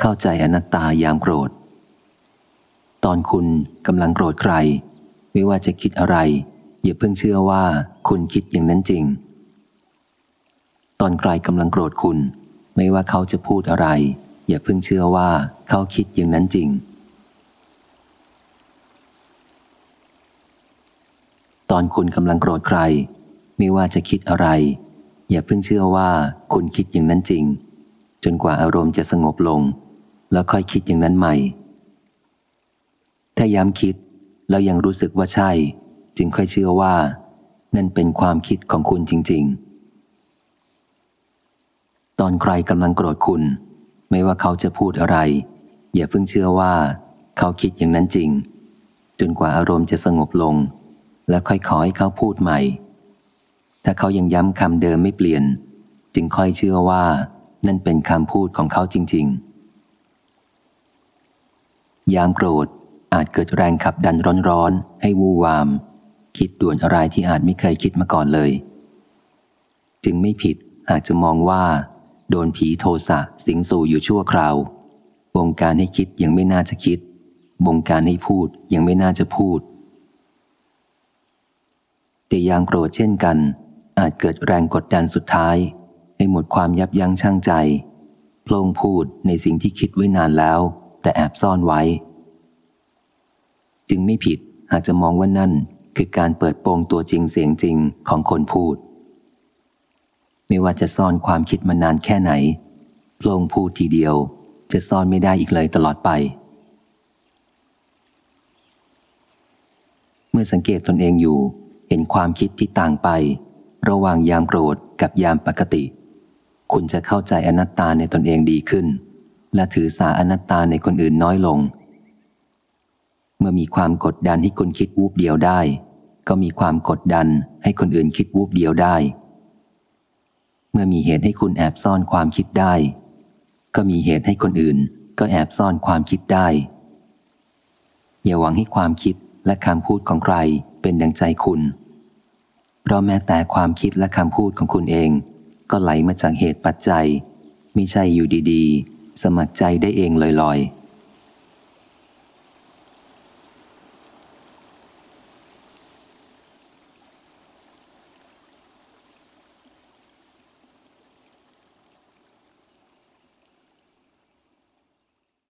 เข้าใจอนัตตายามโกรธ ตอนคุณกำลังโกรธใคร ไม่ว่าจะคิดอะไร อย่าเพิ่งเชื่อว่าคุณคิดอย่างนั้นจริง ตอนใครกำลังโกรธคุณ ไม่ว่าเขาจะพูดอะไร อย่าเพิ่งเชื่อว่าเขาคิดอย่างนั้นจริง ตอนคุณกำลังโกรธใคร ไม่ว่าจะคิดอะไร อย่าเพิ่งเชื่อว่าคุณคิดอย่างนั้นจริงจนกว่าอารมณ์จะสงบลง แล้วค่อยคิดอย่างนั้นใหม่ ถ้าย้ำคิดแล้วยังรู้สึกว่าใช่ จึงค่อยเชื่อว่า นั่นเป็นความคิดของคุณจริง ๆ ตอนใครกำลังโกรธคุณ ไม่ว่าเขาจะพูดอะไร อย่าเพิ่งเชื่อว่า เขาคิดอย่างนั้นจริง จนกว่าอารมณ์จะสงบลง แล้วค่อยขอให้เขาพูดใหม่ ถ้าเขายังย้ำคำเดิมไม่เปลี่ยน จึงค่อยเชื่อว่า นั่นเป็นคำพูดของเขาจริง ๆ ยามโกรธอาจเกิดแรงขับดันร้อนๆ ให้วูวาม คิดด่วนอะไรที่อาจไม่เคยคิดมาก่อนเลย จึงไม่ผิดอาจจะมองว่า โดนผีโทสะสิงสู่อยู่ชั่วคราวบงการให้คิดยังไม่น่าจะคิด บงการให้พูดยังไม่น่าจะพูด แต่ยามโกรธเช่นกัน อาจเกิดแรงกดดันสุดท้าย ให้หมดความยับยั้งชั่งใจ โพลงพูดในสิ่งที่คิดไว้นานแล้ว แต่แอบซ่อนไว้ จึงไม่ผิดหากจะมองว่านั่นคือการเปิดโปงตัวจริงเสียงจริงของคนพูด ไม่ว่าจะซ่อนความคิดมานานแค่ไหนโพลงพูดทีเดียวจะซ่อนไม่ได้อีกเลยตลอดไป เมื่อสังเกตตนเองอยู่ เห็นความคิดที่ต่างไป ระหว่างยามโกรธกับยามปกติ คุณจะเข้าใจอนัตตาในตนเองดีขึ้น และถือสาอนัตตาในคนอื่นน้อยลง เมื่อมีความกดดันให้คุณคิดวูบเดียวได้ ก็มีความกดดันให้คนอื่นคิดวูบเดียวได้ เมื่อมีเหตุให้คุณแอบซ่อนความคิดได้ ก็มีเหตุให้คนอื่น ก็แอบซ่อนความคิดได้ อย่าหวังให้ความคิดและคำพูดของใครเป็นดังใจคุณเพราะแม้แต่ความคิดและคำพูดของคุณเอง ก็ไหลมาจากเหตุปัจจัยมิใช่อยู่ดีๆ สมัครใจได้เองลอยๆ